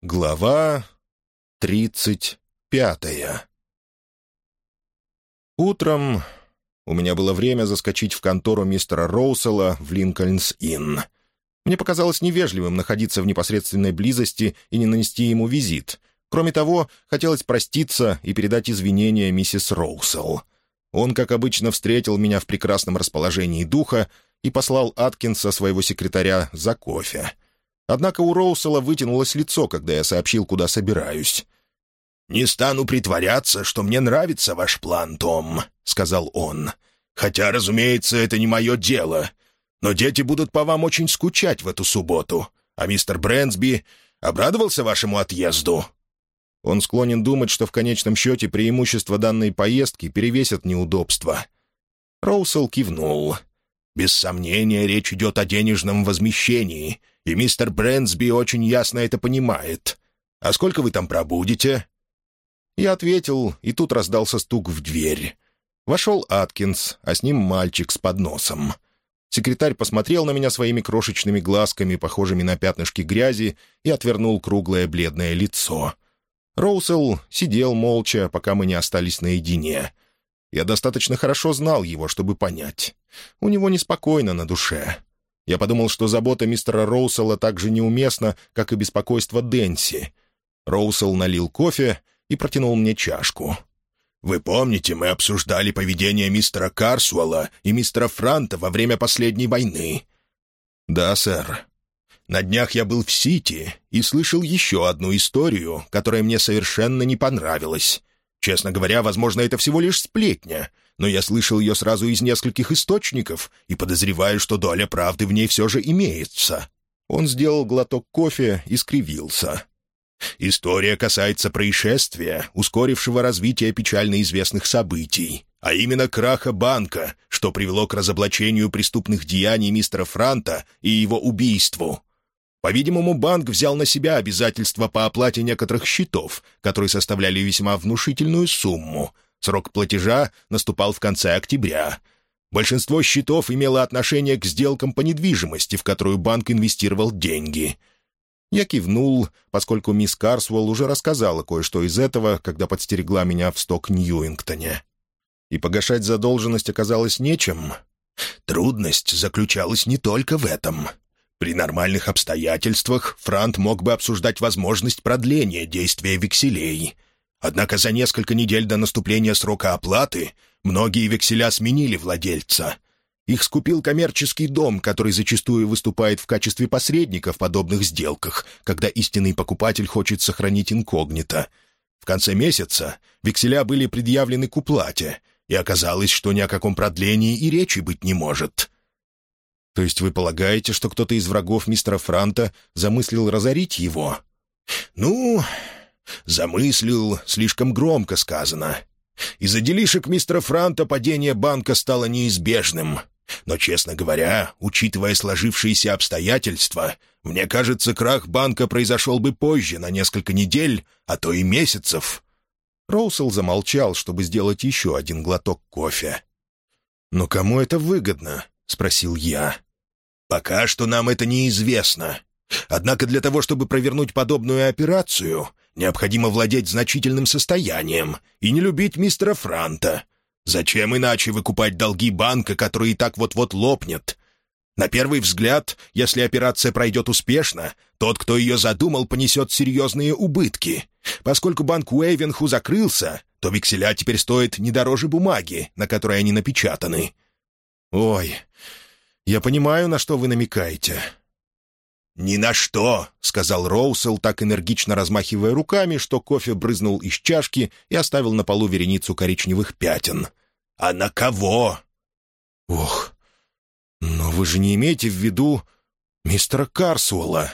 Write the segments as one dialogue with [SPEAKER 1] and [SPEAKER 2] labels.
[SPEAKER 1] Глава тридцать пятая Утром у меня было время заскочить в контору мистера Роусела в Линкольнс-Инн. Мне показалось невежливым находиться в непосредственной близости и не нанести ему визит. Кроме того, хотелось проститься и передать извинения миссис Роусел. Он, как обычно, встретил меня в прекрасном расположении духа и послал Аткинса, своего секретаря, за кофе — Однако у Роусела вытянулось лицо, когда я сообщил, куда собираюсь.
[SPEAKER 2] «Не стану притворяться, что мне нравится ваш план, Том», — сказал он. «Хотя, разумеется, это не мое дело. Но дети будут по вам очень скучать в эту субботу. А мистер Брэнсби обрадовался вашему отъезду?»
[SPEAKER 1] Он склонен думать, что в конечном счете преимущества данной поездки перевесят неудобства.
[SPEAKER 2] Роусел кивнул. «Без сомнения, речь идет о денежном возмещении, и мистер Брэнсби очень ясно это понимает. А сколько вы там пробудете?»
[SPEAKER 1] Я ответил, и тут раздался стук в дверь. Вошел Аткинс, а с ним мальчик с подносом. Секретарь посмотрел на меня своими крошечными глазками, похожими на пятнышки грязи, и отвернул круглое бледное лицо. Роусел сидел молча, пока мы не остались наедине. Я достаточно хорошо знал его, чтобы понять. У него неспокойно на душе. Я подумал, что забота мистера Роусела так же неуместна, как и беспокойство Дэнси. Роусел налил кофе и протянул мне чашку.
[SPEAKER 2] «Вы помните, мы обсуждали поведение мистера Карсуэлла и мистера Франта во время последней войны?»
[SPEAKER 1] «Да, сэр».
[SPEAKER 2] «На днях я был в Сити и слышал еще одну историю, которая мне совершенно не понравилась. Честно говоря, возможно, это всего лишь сплетня, но я слышал ее сразу из нескольких источников и подозреваю, что доля правды в ней все же имеется».
[SPEAKER 1] Он сделал глоток кофе и скривился.
[SPEAKER 2] «История касается происшествия, ускорившего развитие печально известных событий, а именно краха банка, что привело к разоблачению преступных деяний мистера Франта и его убийству. По-видимому, банк взял на себя обязательства по оплате некоторых счетов, которые составляли весьма внушительную сумму. Срок платежа наступал в конце октября. Большинство счетов имело отношение к сделкам по недвижимости, в которую банк инвестировал деньги. Я кивнул, поскольку мисс Карсуэлл уже рассказала кое-что из этого, когда подстерегла меня в сток Ньюингтоне. И погашать задолженность оказалось нечем. Трудность заключалась не только в этом. При нормальных обстоятельствах Франт мог бы обсуждать возможность продления действия векселей. Однако за несколько недель до наступления срока оплаты многие векселя сменили владельца. Их скупил коммерческий дом, который зачастую выступает в качестве посредника в подобных сделках, когда истинный покупатель хочет сохранить инкогнито. В конце месяца векселя были предъявлены к уплате, и оказалось, что ни о каком продлении и речи быть не может.
[SPEAKER 1] То есть вы полагаете, что кто-то из врагов мистера Франта замыслил разорить его?
[SPEAKER 2] Ну, замыслил слишком громко сказано. Из-за делишек мистера Франта падение банка стало неизбежным. Но, честно говоря, учитывая сложившиеся обстоятельства, мне кажется, крах банка произошел бы позже, на несколько недель, а то и месяцев».
[SPEAKER 1] Роусел замолчал, чтобы сделать еще один глоток кофе. «Но кому это выгодно?» — спросил я.
[SPEAKER 2] «Пока что нам это неизвестно. Однако для того, чтобы провернуть подобную операцию, необходимо владеть значительным состоянием и не любить мистера Франта. Зачем иначе выкупать долги банка, который и так вот-вот лопнет? На первый взгляд, если операция пройдет успешно, тот, кто ее задумал, понесет серьезные убытки. Поскольку банк Уэйвенху закрылся, то векселя теперь стоят не дороже бумаги, на которой они напечатаны».
[SPEAKER 1] «Ой, я понимаю, на что вы намекаете».
[SPEAKER 2] «Ни на что», — сказал Роусел, так энергично размахивая руками, что кофе брызнул из чашки и оставил на полу вереницу коричневых пятен. «А на кого?»
[SPEAKER 1] «Ох, но вы же не имеете в виду мистера Карсуэлла?»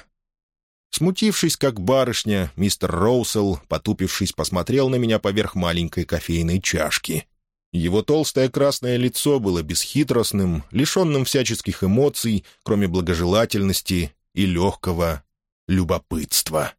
[SPEAKER 1] Смутившись, как барышня, мистер Роусел, потупившись, посмотрел на меня поверх маленькой кофейной чашки. Его толстое красное лицо было бесхитростным, лишенным всяческих эмоций, кроме благожелательности и легкого любопытства.